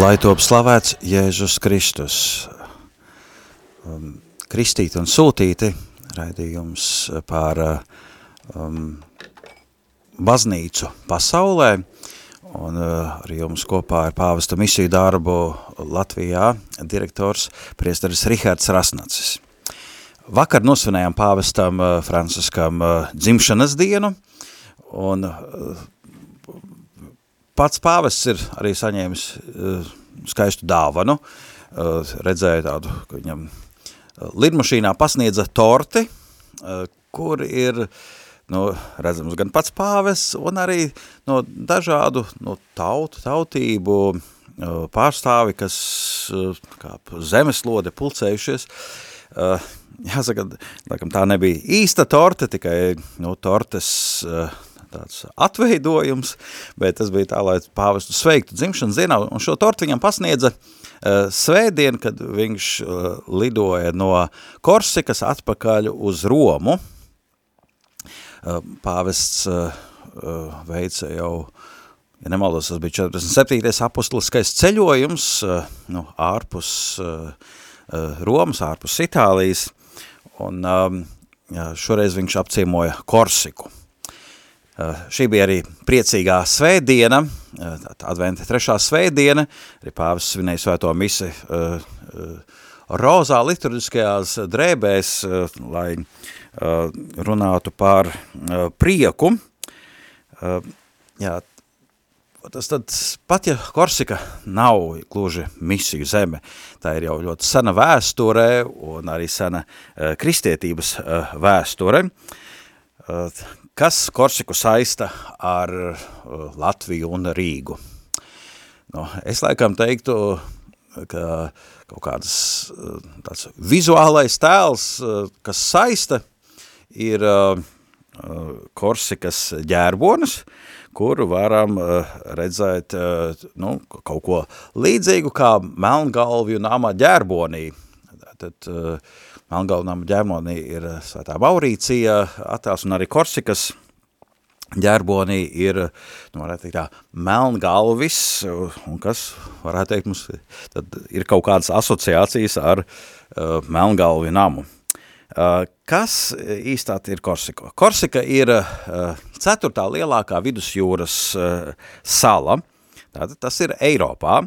Lai top slavēts Jēzus Kristus. Um, kristīti un sūtīti raidījums par um, baznīcu pasaulē un uh, arī jums kopā ar pāvesta misiju darbu Latvijā direktors priesteris Rihards Rasnacis. Vakar nosvinējām pāvestam uh, Franciskam uh, dzimšanas dienu un uh, pats pāvests ir arī saņēmis uh, skaistu dāvanu, uh, redzēja tādu, ka viņam lidmašīnā pasniedza torti, kur ir nu, redzams gan pats pāvests un arī no dažādu no tautu, tautību pārstāvi, kas kā zemeslode pulcējušies, jāsaka, tā nebija īsta torte, tikai nu, tortes uh, tāds atveidojums, bet tas bija tā, lai pāvestu sveiktu dzimšanas dienā, un šo tortu viņam pasniedza uh, svētdien, kad viņš uh, lidoja no Korsikas atpakaļ uz Romu. Uh, pāvests uh, uh, veica jau, ja nemaldos, tas bija 47. apustuliskais ceļojums, uh, nu, ārpus uh, uh, Romas, ārpus Itālijas, un um, šoreiz viņš apciemoja Korsiku. Eh, šī bija arī priecīgā svētdiena, eh, adventa trešā svētdiena, arī pāvis svinēja svēto misi eh, rozā liturģiskajās drēbēs, lai runātu par prieku. Jā, tas tad, pat ja Korsika nav gluži misiju zeme, tā ir jau ļoti sena vēsture un arī sena kristietības vēsture, Kas Korsiku saista ar uh, Latviju un Rīgu? Nu, es laikam teiktu, ka kaut kāds uh, tāds vizuālais tēls, uh, kas saista, ir Korsikas ģērbonis, kuru varam redzēt nu, kaut ko līdzīgu kā Melngalvju nama ģērbonī. Tad, Melngalnam ģermonī ir eh, Svētā Maurīcija attēls un arī Korsikas ģerbonī ir, nu, varētu teikt tā, melngalvis, un kas, varētu teikt, mums tad ir kaut kādas asociācijas ar uh, melngalvi namu. Uh, kas īstā ir Korsika? Korsika ir uh, ceturtā lielākā vidusjūras uh, sala, tātad tas ir Eiropā,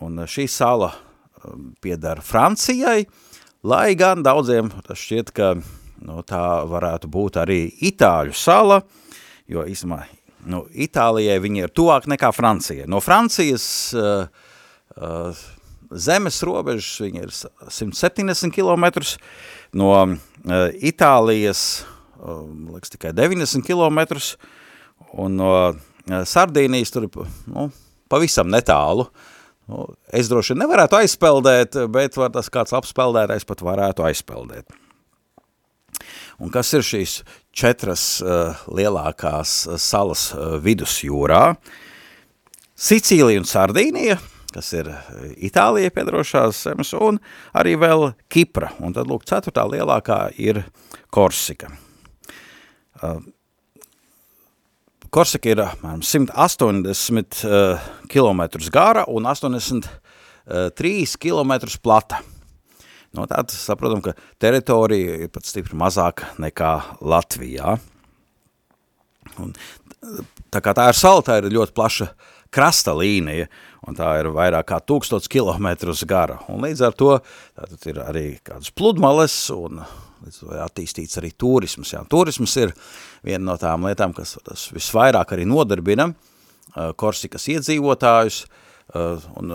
un šī sala piedara Francijai, uh, Lai gan daudziem tas šķiet, ka nu, tā varētu būt arī Itāļu sala, jo īstenībā nu, Itālijai viņi ir tuvāk nekā Francijai. No Francijas uh, uh, zemes robežas viņi ir 170 km, no uh, Itālijas uh, liekas tikai 90 km, un no uh, Sardīnijas tur nu, pavisam netālu uh, Nu, es droši vien nevarētu aizpeldēt, bet var tas kāds apspeldētais pat varētu aizpeldēt. Un kas ir šīs četras uh, lielākās uh, salas uh, vidusjūrā? Sicīlija un Sardīnija, kas ir Itālija piedrošās zemes, un arī vēl Kipra. Un tad, lūk, ceturtā lielākā ir Korsika. Uh, Korsika ir apmēram 180 uh, km gara un 83 km plata. No tā saprotam, ka teritorija ir pat stipri mazāka nekā Latvijā. Un, tā kā tā ir sala, tā ir ļoti plaša krasta līnija, un tā ir vairāk kā tūkstots kilometrus gara. Un līdz ar to tātad ir arī kādas pludmales un līdz to attīstīts arī turisms. Jā. Turisms ir viena no tām lietām, kas visvairāk arī nodarbina Korsikas iedzīvotājus, un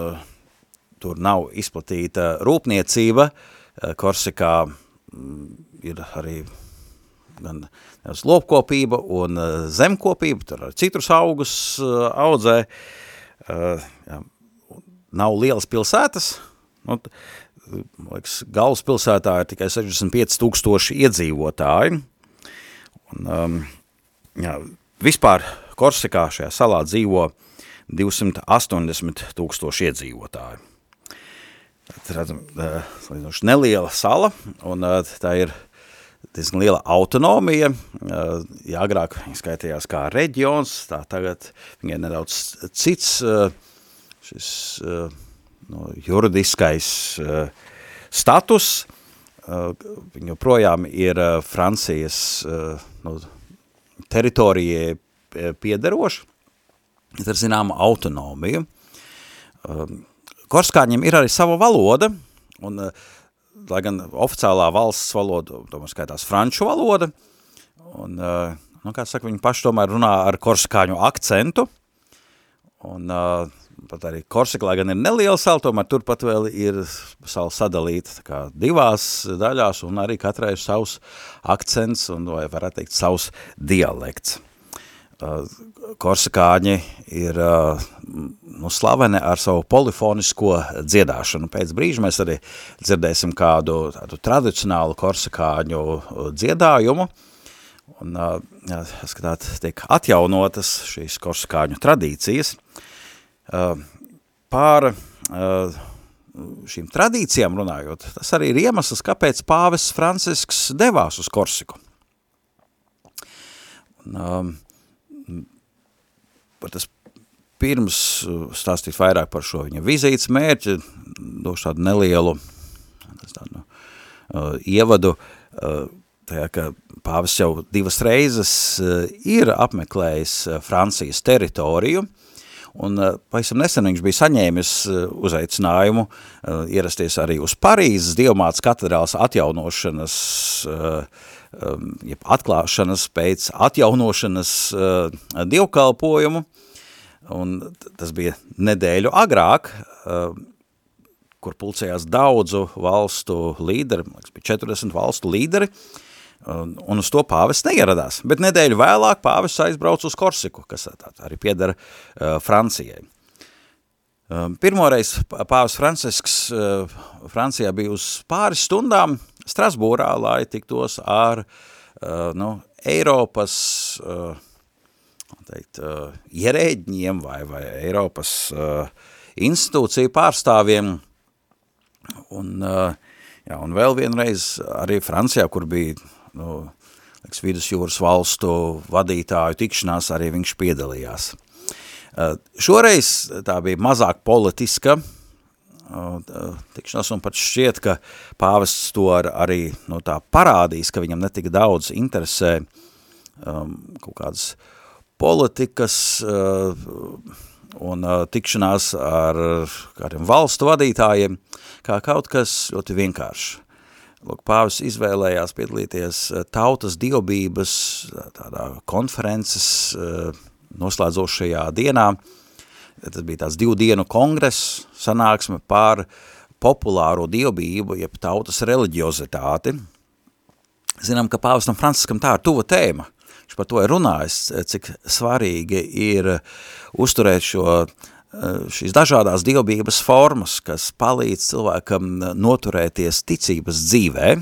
tur nav izplatīta rūpniecība, Korsikā mm, ir arī gan lopkopība un zemkopība, tur ar citrus augus audzē, jā, nav lielas pilsētas, nu, liekas, galvaspilsētā ir tikai 65 tūkstoši iedzīvotāji, un, um, jā, vispār Korsikā šajā salā dzīvo 280 tūkstoši iedzīvotāji. Redzam, salīdzinoši neliela sala, un tā ir diezgan liela autonomija. Ja agrāk viņi skaitījās kā reģions, tā tagad viņai nedaudz cits šis no, juridiskais status. Viņa projām ir Francijas no, teritorijai piederoša, ir zināma autonomija. Korskāņiem ir arī sava valoda, un, lai gan oficiālā valsts valoda, tomēr skaitās franču valoda, un, nu, kā saka, viņi paši tomēr runā ar korskāņu akcentu, un pat arī Korsika, lai gan ir neliela sala, tomēr turpat vēl ir sala sadalīta kā divās daļās, un arī katrai ir savs akcents, un, vai varētu teikt, savs dialekts. Korsikāņi ir nu, slaveni ar savu polifonisko dziedāšanu. Pēc brīža mēs arī dzirdēsim kādu tādu tradicionālu korsikāņu dziedājumu, un, skatāt, tiek atjaunotas šīs korsikāņu tradīcijas. Pār šīm tradīcijām runājot, tas arī ir iemesls, kāpēc pāvests Francisks devās uz Korsiku. Un, um, tas pirms uh, stāstīt vairāk par šo viņa vizītes mērķi, došu tādu nelielu tādu, uh, ievadu, uh, tajā, ka pāvis jau divas reizes uh, ir apmeklējis uh, Francijas teritoriju, un uh, pavisam nesen viņš bija saņēmis uh, uzaicinājumu uh, ierasties arī uz Parīzes Dievmāts katedrāls atjaunošanas uh, um, atklāšanas pēc atjaunošanas uh, dievkalpojumu, un tas bija nedēļu agrāk, uh, kur pulcējās daudzu valstu līderi, liekas, bija 40 valstu līderi, un, un uz to pāvests neieradās. Bet nedēļu vēlāk pāvests aizbrauc uz Korsiku, kas arī piedara uh, Francijai. Um, pirmoreiz pāvis Francisks uh, Francijā bija uz pāris stundām Strasbūrā, lai tiktos ar uh, nu, Eiropas uh, teikt, uh, ierēģņiem vai, vai Eiropas uh, institūciju pārstāvjiem. Un, uh, jā, un vēl vienreiz arī Francijā, kur bija nu, liks, vidusjūras valstu vadītāju tikšanās, arī viņš piedalījās. Uh, šoreiz tā bija mazāk politiska, uh, tikšanās, un pat šķiet, ka pāvests to ar, arī no tā parādīs, ka viņam netika daudz interesē um, kaut kādas politikas uh, un uh, tikšanās ar kādiem valstu vadītājiem, kā kaut kas ļoti vienkārši. Lūk, pāvis izvēlējās piedalīties tautas dievbības tādā konferences uh, noslēdzošajā dienā, uh, tas bija tās divu dienu kongress, sanāksme par populāro dievbību, jeb tautas reliģiozitāti. Zinām, ka pāvestam Franciskam tā ir tuva tēma. Viņš par to ir runājis, cik svarīgi ir uzturēt šo, šīs dažādās dievbības formas, kas palīdz cilvēkam noturēties ticības dzīvē,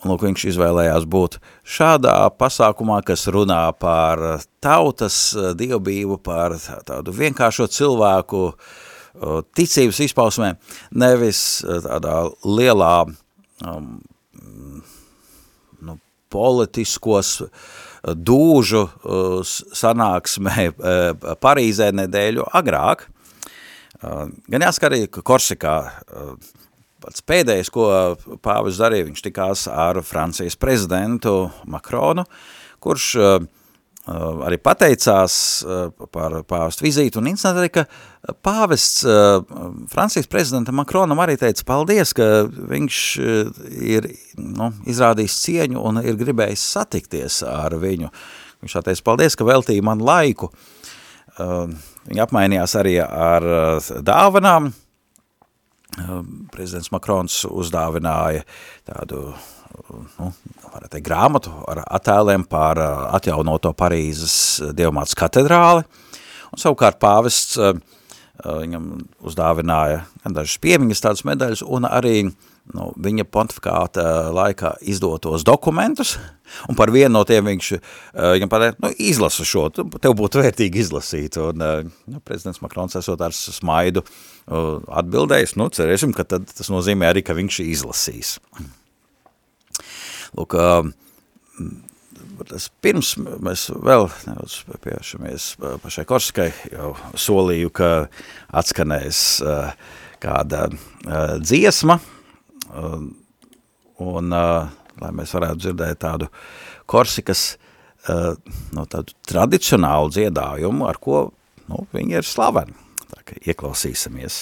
Un lūk, viņš izvēlējās būt šādā pasākumā, kas runā par tautas eh, dievbību, par tādu vienkāršo cilvēku eh, ticības izpausmē, nevis eh, tādā lielā um, politiskos dūžu sanāksmē Parīzē nedēļu agrāk. Gan jāsaka arī, Korsikā pats pēdējais, ko pāvis darīja, viņš tikās ar Francijas prezidentu Makronu, kurš uh, arī pateicās uh, par pāvestu vizīti, un interesanti arī, ka pāvests uh, Francijas prezidenta Makronam arī teica paldies, ka viņš ir nu, izrādījis cieņu un ir gribējis satikties ar viņu. Viņš teica paldies, ka veltīja man laiku. Viņi apmainījās arī ar dāvanām, prezidents Makrons uzdāvināja tādu, nu, teikt, grāmatu ar attēliem par atjaunoto Parīzes Dievmātas katedrāli, un savukārt pāvests viņam uzdāvināja dažas piemiņas tādas medaļas, un arī nu, viņa pontifikāta laikā izdotos dokumentus, un par vienu no tiem viņš viņam pateica, nu, izlasu šo, tev būtu vērtīgi izlasīt, un nu, prezidents Makrons esot ar smaidu atbildējis, nu, cerēsim, ka tad tas nozīmē arī, ka viņš izlasīs. Lūk, tas pirms mēs vēl nedaudz piešamies pašai Korskai, jau solīju, ka atskanēs kāda dziesma, un lai mēs varētu dzirdēt tādu Korsikas no tādu tradicionālu dziedājumu, ar ko nu, viņi ir slaveni. Tā kā ieklausīsimies.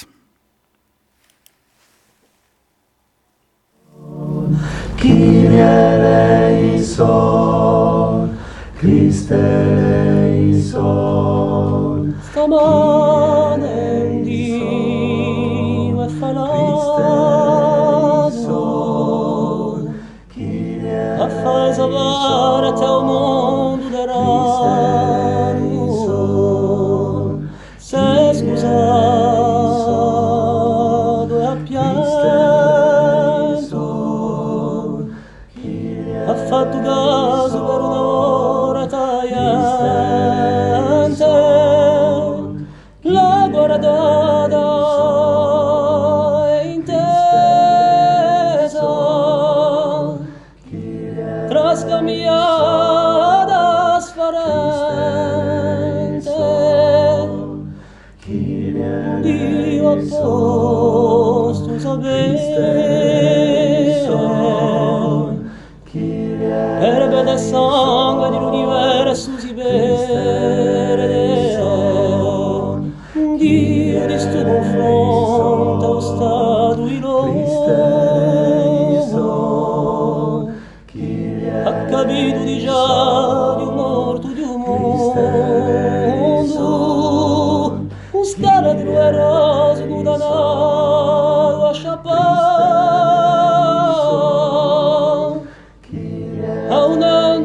Kyrie eleison, Christe soul.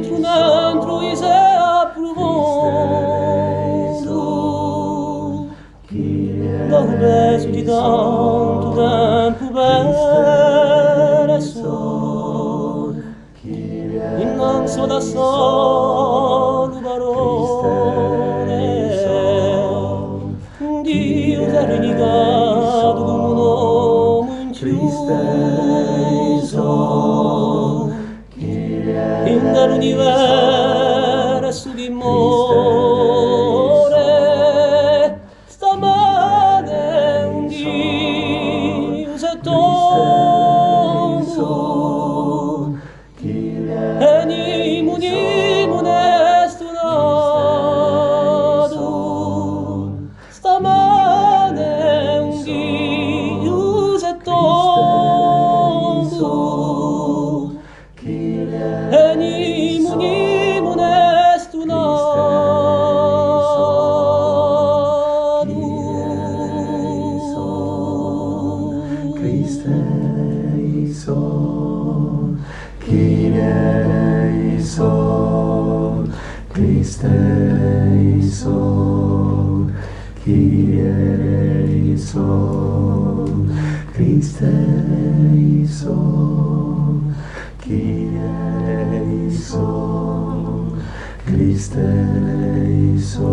dentro, dentro e se approvondo dá un beijo de tanto tempo bene sol innanzo da solo barone. Dio che ha rinigato come dall'universo di more, stamane un Dio Iso, Christe Iso, Kyrie Iso, Christe Iso.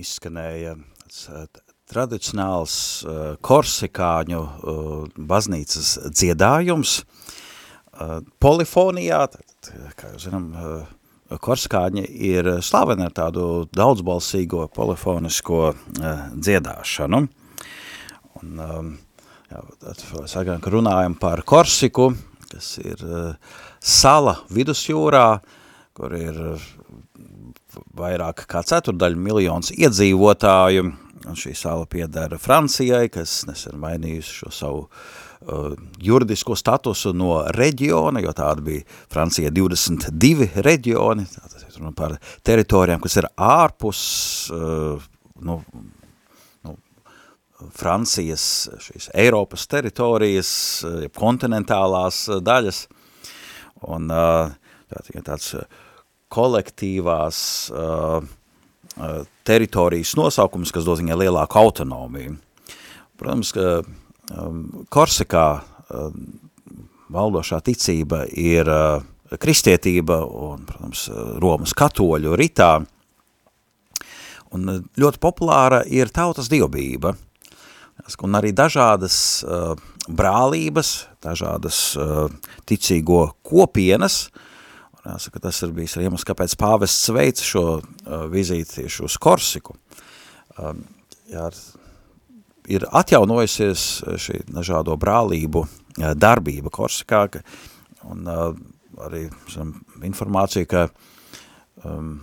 Izskanēja eh, tradicionāls uh, korsikāņu uh, baznīcas dziedājums polifonijā, kā jau zinām, korsikāņi ir slaveni ar tādu daudzbalsīgo polifonisko dziedāšanu. Un, um, jā, sakām, ka runājam par Korsiku, kas ir sala vidusjūrā, kur ir vairāk kā ceturdaļa miljons iedzīvotāju, un šī sala piedara Francijai, kas nesen mainījusi šo savu uh, juridisko statusu no reģiona, jo tāda bija Francija 22 reģioni, tātad runa par teritorijām, kas ir ārpus uh, nu, nu, Francijas, šīs Eiropas teritorijas, uh, kontinentālās uh, daļas, un uh, tā, tāds kolektīvās uh, Uh, teritorijas nosaukums, kas dod viņai lielāku autonomiju. Protams, ka um, Korsikā um, valdošā ticība ir uh, kristietība un, protams, Romas katoļu ritā. Un uh, ļoti populāra ir tautas dievbība. Un arī dažādas uh, brālības, dažādas uh, ticīgo kopienas uh, Jāsaka, tas ir bijis iemesls, kāpēc pāvests veica šo uh, vizīti tieši uz Korsiku. Um, jā, ir atjaunojusies šī dažādo brālību uh, darbība Korsikā, ka, un uh, arī zinām, informācija, ka um,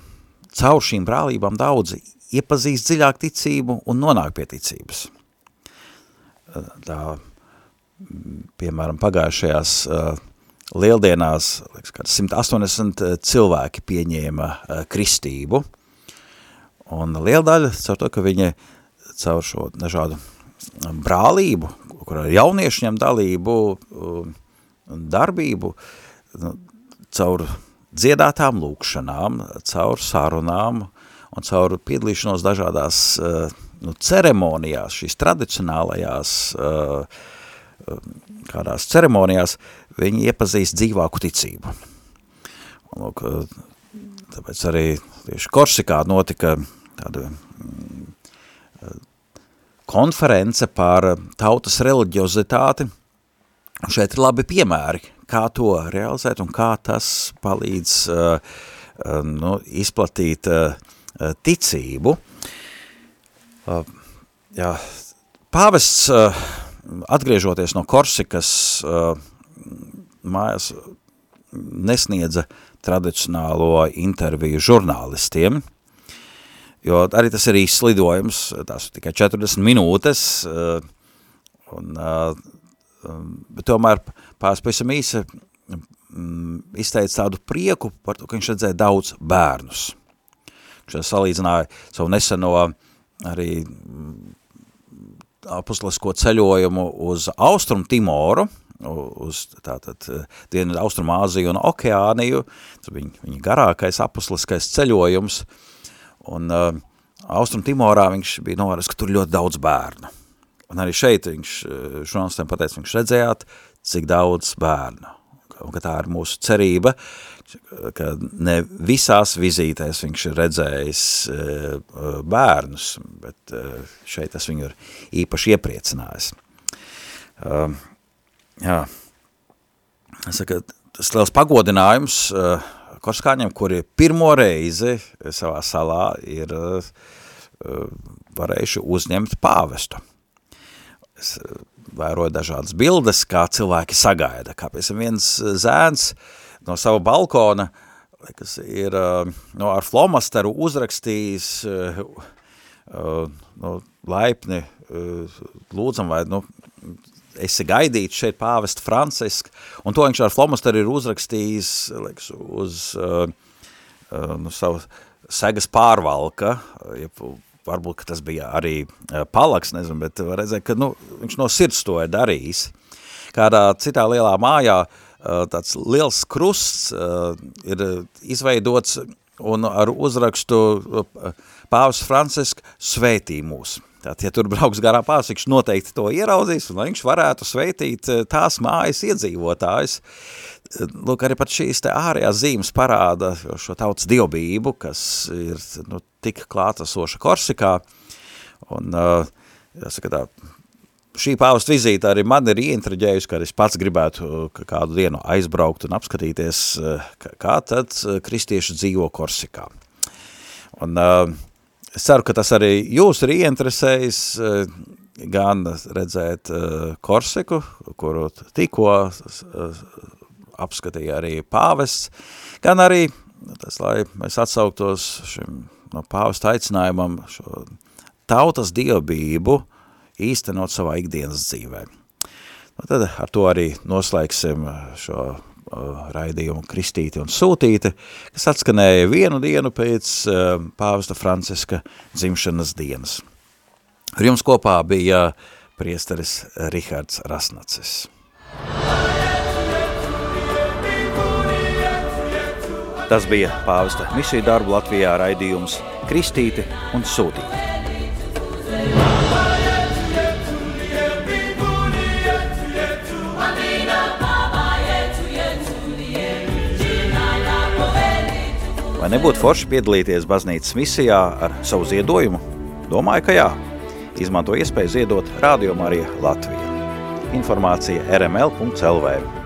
caur šīm brālībām daudzi iepazīst dziļāk ticību un nonāk pie ticības. Uh, tā, piemēram, pagājušajās uh, lieldienās liekas, 180 eh, cilvēki pieņēma uh, kristību, un liela daļa caur to, ka viņi caur šo dažādu brālību, kur ar jauniešiem dalību, darbību, nu, caur dziedātām lūkšanām, caur sarunām un caur piedalīšanos dažādās nu, ceremonijās, šīs tradicionālajās uh, kādās ceremonijās, viņi iepazīst dzīvāku ticību. Un, lūk, tāpēc arī tieši Korsikā notika tāda mm, konference par tautas reliģiozitāti. Un šeit ir labi piemēri, kā to realizēt un kā tas palīdz uh, nu, izplatīt uh, ticību. Uh, jā, pāvests uh, atgriežoties no Korsikas mājās, nesniedza tradicionālo interviju žurnālistiem, jo arī tas ir īsts lidojums, tās tikai 40 minūtes, un, bet tomēr pēc pavisam īsi izteica tādu prieku par to, ka viņš redzēja daudz bērnus. Viņš salīdzināja savu neseno arī apustulisko ceļojumu uz Austrum Timoru, uz tātad Dienvidu Austrumāziju un Okeāniju, tas viņa, viņa garākais apustuliskais ceļojums, un uh, Austrum Timorā viņš bija novērst, ka tur ļoti daudz bērnu. Un arī šeit viņš žurnālistiem pateica, viņš redzējāt, cik daudz bērnu, un ka tā ir mūsu cerība, ka ne visās vizītēs viņš ir redzējis eh, bērnus, bet eh, šeit tas viņu ir īpaši iepriecinājis. Jā, es saku, tas liels pagodinājums korskāņiem, kuri pirmo reizi savā salā ir varējuši uzņemt pāvestu. Es vēroju dažādas bildes, kā cilvēki sagaida, kā pēc viens zēns, uh, no sava balkona, kas ir no, ar flomasteru uzrakstījis no, laipni lūdzam vai nu, esi gaidīts šeit pāvest Francisk, un to viņš ar flomasteru ir uzrakstījis liekas, uz nu, savu segas pārvalka, varbūt, ka tas bija arī palaks, nezinu, bet redzēt, ka nu, viņš no sirds to ir darījis. Kādā citā lielā mājā uh, Eh, tāds liels krusts eh, ir izveidots un ar uzrakstu eh, Pāvs Francisk sveitī mūs. Tātad, ja tur brauks garā pāvs, viņš noteikti to ieraudzīs, un viņš varētu sveitīt tās mājas iedzīvotājs. Lūk, arī pat šīs te ārējās zīmes parāda šo tautas dievbību, kas ir nu, tik klātesoša Korsikā, un, jāsaka tā, šī pāvesta vizīte arī man ir ieintraģējusi, ka es pats gribētu uh, kādu dienu aizbraukt un apskatīties, uh, kā tad uh, kristieši dzīvo Korsikā. Un es ceru, ka tas arī jūs ir ieinteresējis gan redzēt Korsiku, kuru tikko apskatīja arī pāvests, gan arī tas, lai mēs atsauktos šim no pāvesta aicinājumam šo tautas dievbību īstenot savā ikdienas dzīvē. Nu, tad ar to arī noslēgsim šo uh, raidījumu Kristīti un Sūtīti, kas atskanēja vienu dienu pēc uh, pāvesta Franciska dzimšanas dienas. Ar jums kopā bija priesteris Rihards Rasnacis. Tas bija pāvesta misiju darbu Latvijā raidījums Kristīti un Sūtīti. Vai nebūtu forši piedalīties baznīcas misijā ar savu ziedojumu? Domāju, ka jā. Izmanto iespēju ziedot Radio Marija Latvija. Informācija rml.lv.